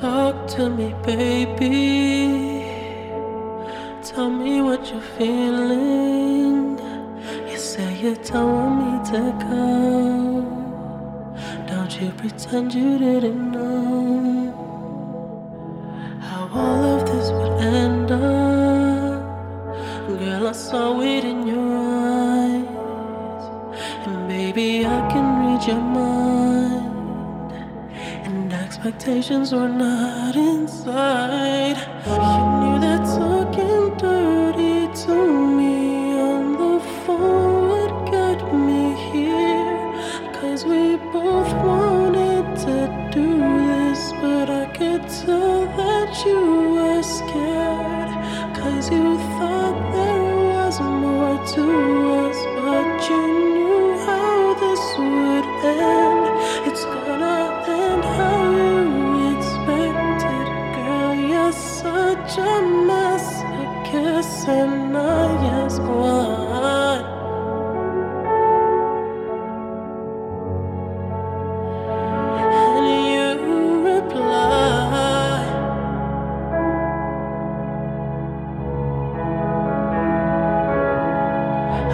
Talk to me, baby. Tell me what you're feeling. You say you don't want me to go. Don't you pretend you didn't know how all of this would end up. Girl, I saw it in your eyes. And baby, I can read your mind. Expectations were not inside. You knew that talking dirty to me on the phone would get me here. Cause we both wanted to do this, but I could tell that you were scared. Cause you thought there was more to us,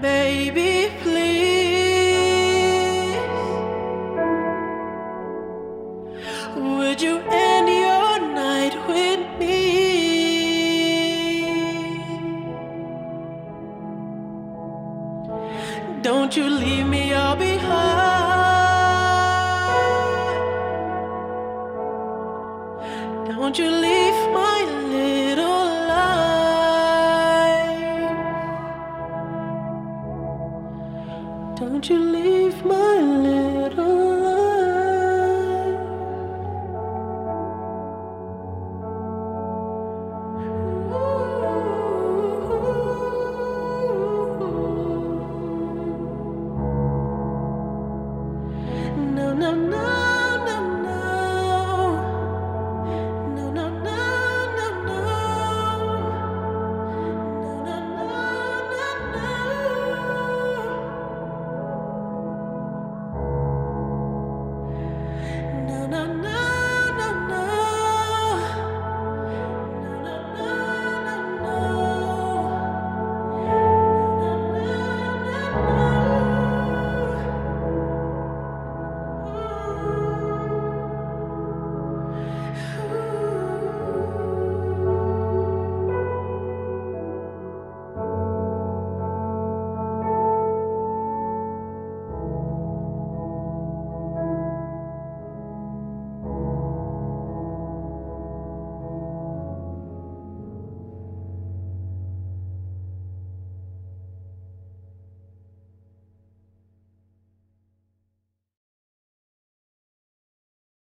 Baby, please. Would you end your night with me? Don't you leave me all behind. Don't you leave Don't you leave my little